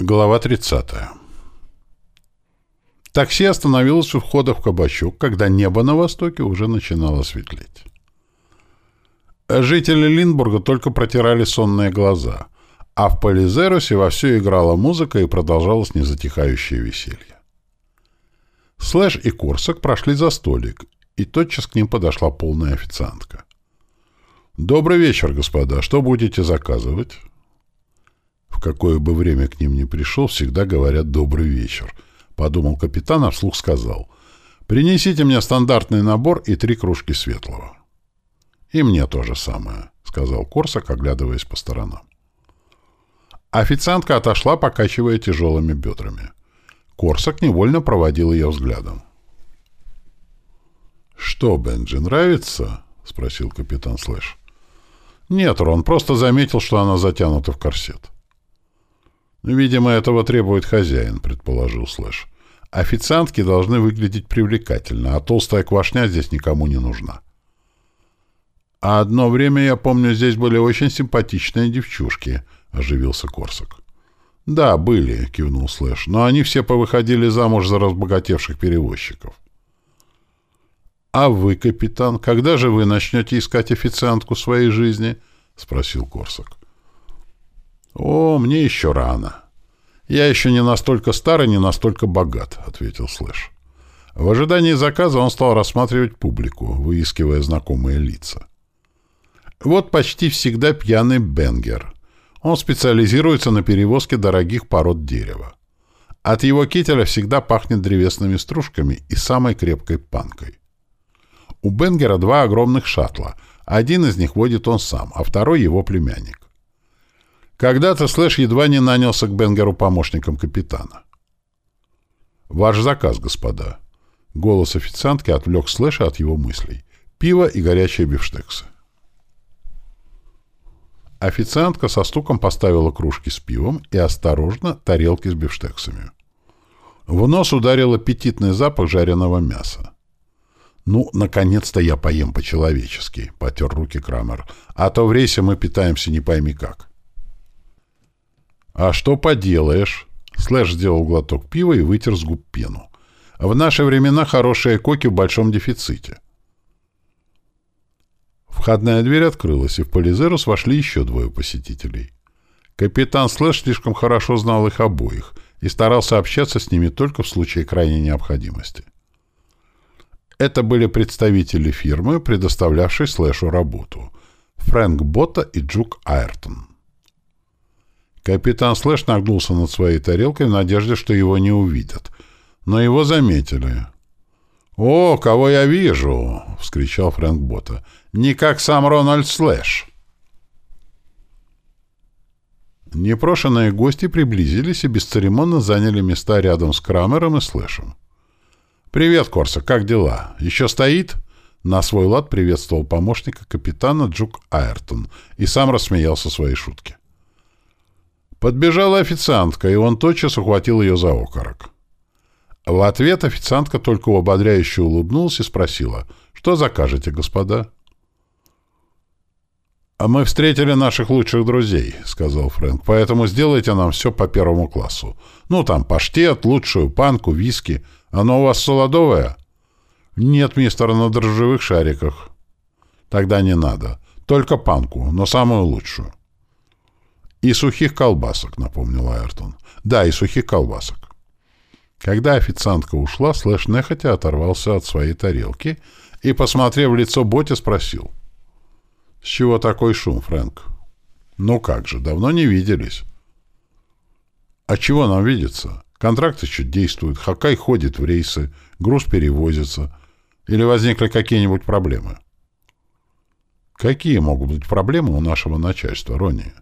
Глава 30. Такси остановилось у входа в кабачок, когда небо на востоке уже начинало светлеть. Жители Линбурга только протирали сонные глаза, а в Полизерусе вовсю играла музыка и продолжалось незатихающее веселье. Слэш и Корсак прошли за столик, и тотчас к ним подошла полная официантка. «Добрый вечер, господа. Что будете заказывать?» В какое бы время к ним ни пришел, всегда говорят «добрый вечер», — подумал капитан, а вслух сказал. «Принесите мне стандартный набор и три кружки светлого». «И мне то же самое», — сказал Корсак, оглядываясь по сторонам. Официантка отошла, покачивая тяжелыми бедрами. Корсак невольно проводил ее взглядом. «Что, Бенджи, нравится?» — спросил капитан Слэш. «Нет, Рон, просто заметил, что она затянута в корсет». «Видимо, этого требует хозяин», — предположил Слэш. «Официантки должны выглядеть привлекательно, а толстая квашня здесь никому не нужна». «А одно время, я помню, здесь были очень симпатичные девчушки», — оживился Корсак. «Да, были», — кивнул Слэш, — «но они все повыходили замуж за разбогатевших перевозчиков». «А вы, капитан, когда же вы начнете искать официантку своей жизни?» — спросил Корсак. «О, мне еще рано. Я еще не настолько стар и не настолько богат», — ответил Слэш. В ожидании заказа он стал рассматривать публику, выискивая знакомые лица. Вот почти всегда пьяный Бенгер. Он специализируется на перевозке дорогих пород дерева. От его кителя всегда пахнет древесными стружками и самой крепкой панкой. У Бенгера два огромных шаттла. Один из них водит он сам, а второй — его племянник. Когда-то Слэш едва не нанялся к Бенгеру помощником капитана. «Ваш заказ, господа». Голос официантки отвлек Слэша от его мыслей. «Пиво и горячие бифштексы». Официантка со стуком поставила кружки с пивом и осторожно тарелки с бифштексами. В нос ударил аппетитный запах жареного мяса. «Ну, наконец-то я поем по-человечески», — потер руки Крамер. «А то в рейсе мы питаемся не пойми как». «А что поделаешь?» Слэш сделал глоток пива и вытер с губ пену. «В наши времена хорошие коки в большом дефиците». Входная дверь открылась, и в Полизерус вошли еще двое посетителей. Капитан Слэш слишком хорошо знал их обоих и старался общаться с ними только в случае крайней необходимости. Это были представители фирмы, предоставлявшей Слэшу работу — Фрэнк Ботта и Джук Айртон. Капитан Слэш нагнулся над своей тарелкой в надежде, что его не увидят. Но его заметили. «О, кого я вижу!» — вскричал Фрэнк Бота. «Не как сам Рональд Слэш!» Непрошенные гости приблизились и бесцеремонно заняли места рядом с Крамером и Слэшем. «Привет, Корса, как дела? Еще стоит?» На свой лад приветствовал помощника капитана Джук Айртон и сам рассмеялся своей шутке. Подбежала официантка, и он тотчас ухватил ее за окорок. В ответ официантка только ободряюще улыбнулась и спросила, «Что закажете, господа?» «А мы встретили наших лучших друзей», — сказал Фрэнк, «поэтому сделайте нам все по первому классу. Ну, там паштет, лучшую панку, виски. Оно у вас солодовое?» «Нет, мистер, на дрожжевых шариках». «Тогда не надо. Только панку, но самую лучшую». «И сухих колбасок», — напомнил Айртон. «Да, и сухих колбасок». Когда официантка ушла, Слэш нехотя оторвался от своей тарелки и, посмотрев в лицо Боти, спросил. «С чего такой шум, Фрэнк?» «Ну как же, давно не виделись». «А чего нам видеться? Контракты чуть действуют, Хакай ходит в рейсы, груз перевозится. Или возникли какие-нибудь проблемы?» «Какие могут быть проблемы у нашего начальства, Ронни?»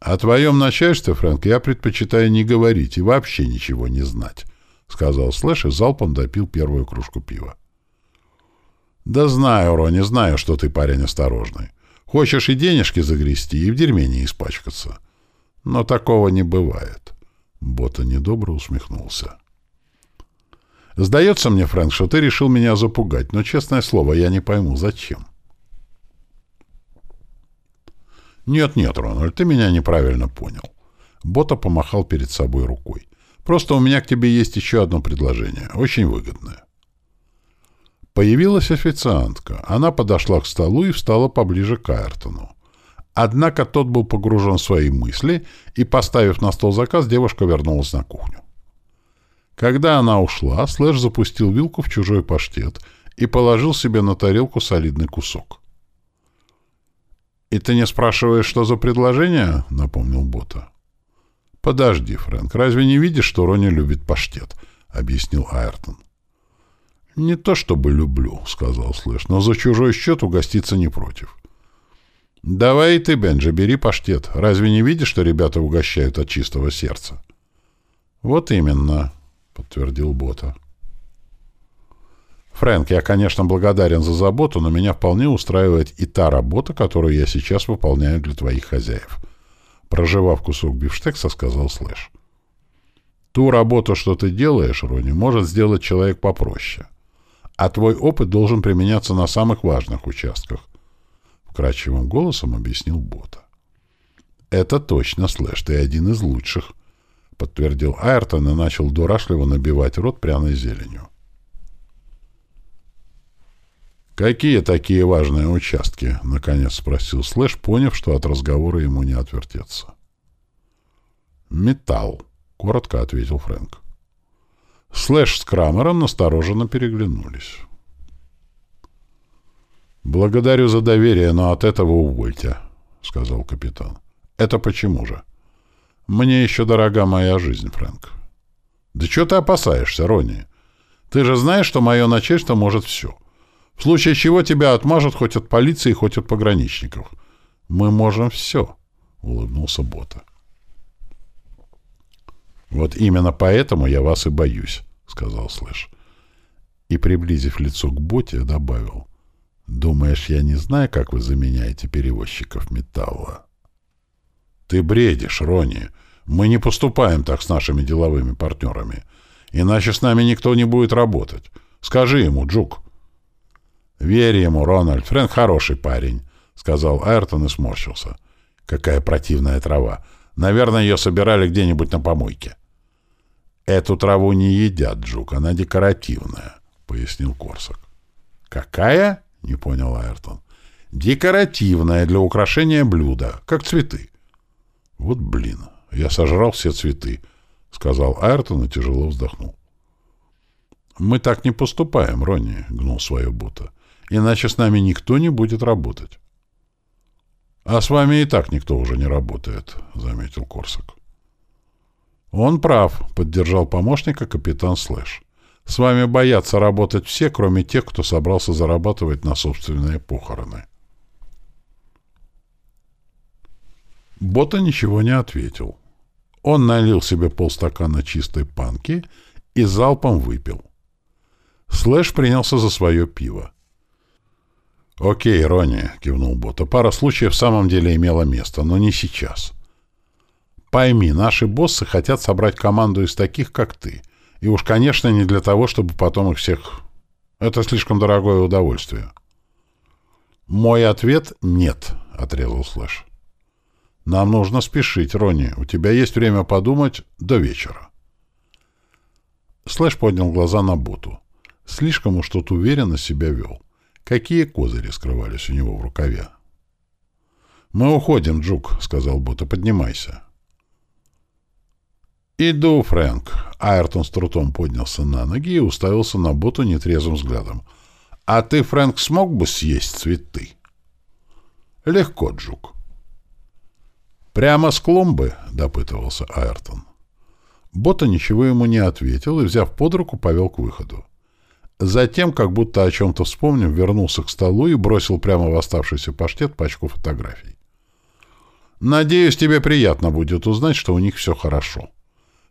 «О твоем начальстве, Фрэнк, я предпочитаю не говорить и вообще ничего не знать», — сказал Слэш и залпом допил первую кружку пива. «Да знаю, Ронни, знаю, что ты парень осторожный. Хочешь и денежки загрести, и в дерьме не испачкаться. Но такого не бывает». Бота недобро усмехнулся. «Сдается мне, Фрэнк, что ты решил меня запугать, но, честное слово, я не пойму, зачем». «Нет-нет, Рональд, ты меня неправильно понял. Бота помахал перед собой рукой. «Просто у меня к тебе есть еще одно предложение, очень выгодное». Появилась официантка. Она подошла к столу и встала поближе к Айртону. Однако тот был погружен в свои мысли, и, поставив на стол заказ, девушка вернулась на кухню. Когда она ушла, Слэш запустил вилку в чужой паштет и положил себе на тарелку солидный кусок. «И ты не спрашиваешь, что за предложение?» — напомнил Бота. «Подожди, Фрэнк, разве не видишь, что Рони любит паштет?» — объяснил Айртон. «Не то чтобы люблю», — сказал Слэш, — «но за чужой счет угоститься не против». «Давай и ты, Бенджи, бери паштет. Разве не видишь, что ребята угощают от чистого сердца?» «Вот именно», — подтвердил Бота. «Фрэнк, я, конечно, благодарен за заботу, но меня вполне устраивает и та работа, которую я сейчас выполняю для твоих хозяев. Проживав кусок бифштекса, сказал Слэш. Ту работу, что ты делаешь, Рони, может сделать человек попроще. А твой опыт должен применяться на самых важных участках. Вкрадчивым голосом объяснил Бота. Это точно, Слэш, ты один из лучших, подтвердил Айртон и начал дурашливо набивать рот пряной зеленью. «Какие такие важные участки?» — наконец спросил Слэш, поняв, что от разговора ему не отвертеться. «Металл», — коротко ответил Фрэнк. Слэш с Крамером настороженно переглянулись. «Благодарю за доверие, но от этого увольте», — сказал капитан. «Это почему же?» «Мне еще дорога моя жизнь, Фрэнк». «Да что ты опасаешься, Ронни? Ты же знаешь, что мое начальство может все». В случае чего тебя отмажут хоть от полиции, хоть от пограничников. Мы можем все, — улыбнулся Бота. Вот именно поэтому я вас и боюсь, — сказал Слэш. И, приблизив лицо к Боте, добавил. Думаешь, я не знаю, как вы заменяете перевозчиков металла? Ты бредишь, Рони. Мы не поступаем так с нашими деловыми партнерами. Иначе с нами никто не будет работать. Скажи ему, Джук. — «Верь ему, Рональд. Фрэнк хороший парень», — сказал Айртон и сморщился. «Какая противная трава. Наверное, ее собирали где-нибудь на помойке». «Эту траву не едят, Джук. Она декоративная», — пояснил Корсак. «Какая?» — не понял Айртон. «Декоративная для украшения блюда, как цветы». «Вот блин, я сожрал все цветы», — сказал Айртон и тяжело вздохнул. «Мы так не поступаем, Ронни», — гнул свое бута иначе с нами никто не будет работать. — А с вами и так никто уже не работает, — заметил Корсак. — Он прав, — поддержал помощника капитан Слэш. — С вами боятся работать все, кроме тех, кто собрался зарабатывать на собственные похороны. Бота ничего не ответил. Он налил себе полстакана чистой панки и залпом выпил. Слэш принялся за свое пиво. «Окей, Ронни», — кивнул Бота, — «пара случаев в самом деле имела место, но не сейчас. Пойми, наши боссы хотят собрать команду из таких, как ты. И уж, конечно, не для того, чтобы потом их всех... Это слишком дорогое удовольствие». «Мой ответ — нет», — отрезал Слэш. «Нам нужно спешить, Ронни. У тебя есть время подумать до вечера». Слэш поднял глаза на Боту. Слишком уж тот уверенно себя вел. Какие козыри скрывались у него в рукаве? «Мы уходим, Джук», — сказал Бота. «Поднимайся». «Иду, Фрэнк». Айртон с трудом поднялся на ноги и уставился на Боту нетрезвым взглядом. «А ты, Фрэнк, смог бы съесть цветы?» «Легко, Джук». «Прямо с клумбы?» — допытывался Айртон. Бота ничего ему не ответил и, взяв под руку, повел к выходу. Затем, как будто о чем-то вспомнив, вернулся к столу и бросил прямо в оставшийся паштет пачку фотографий. «Надеюсь, тебе приятно будет узнать, что у них все хорошо».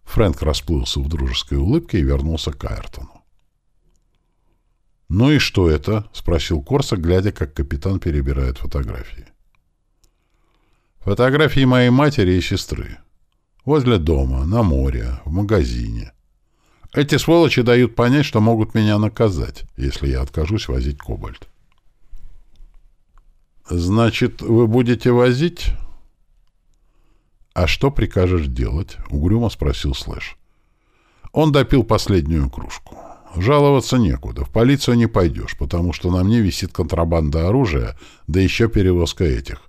Фрэнк расплылся в дружеской улыбке и вернулся к Айртону. «Ну и что это?» — спросил Корса, глядя, как капитан перебирает фотографии. «Фотографии моей матери и сестры. Возле дома, на море, в магазине. Эти сволочи дают понять, что могут меня наказать, если я откажусь возить кобальт. «Значит, вы будете возить?» «А что прикажешь делать?» — угрюмо спросил Слэш. Он допил последнюю кружку. «Жаловаться некуда. В полицию не пойдешь, потому что на мне висит контрабанда оружия, да еще перевозка этих.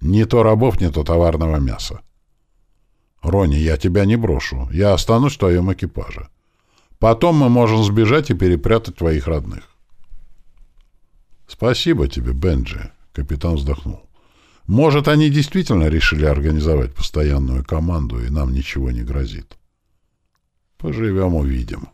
Не то рабов, не то товарного мяса. Рони, я тебя не брошу. Я останусь в твоем экипаже. Потом мы можем сбежать и перепрятать твоих родных». «Спасибо тебе, Бенджи», — капитан вздохнул. «Может, они действительно решили организовать постоянную команду, и нам ничего не грозит». «Поживем — увидим».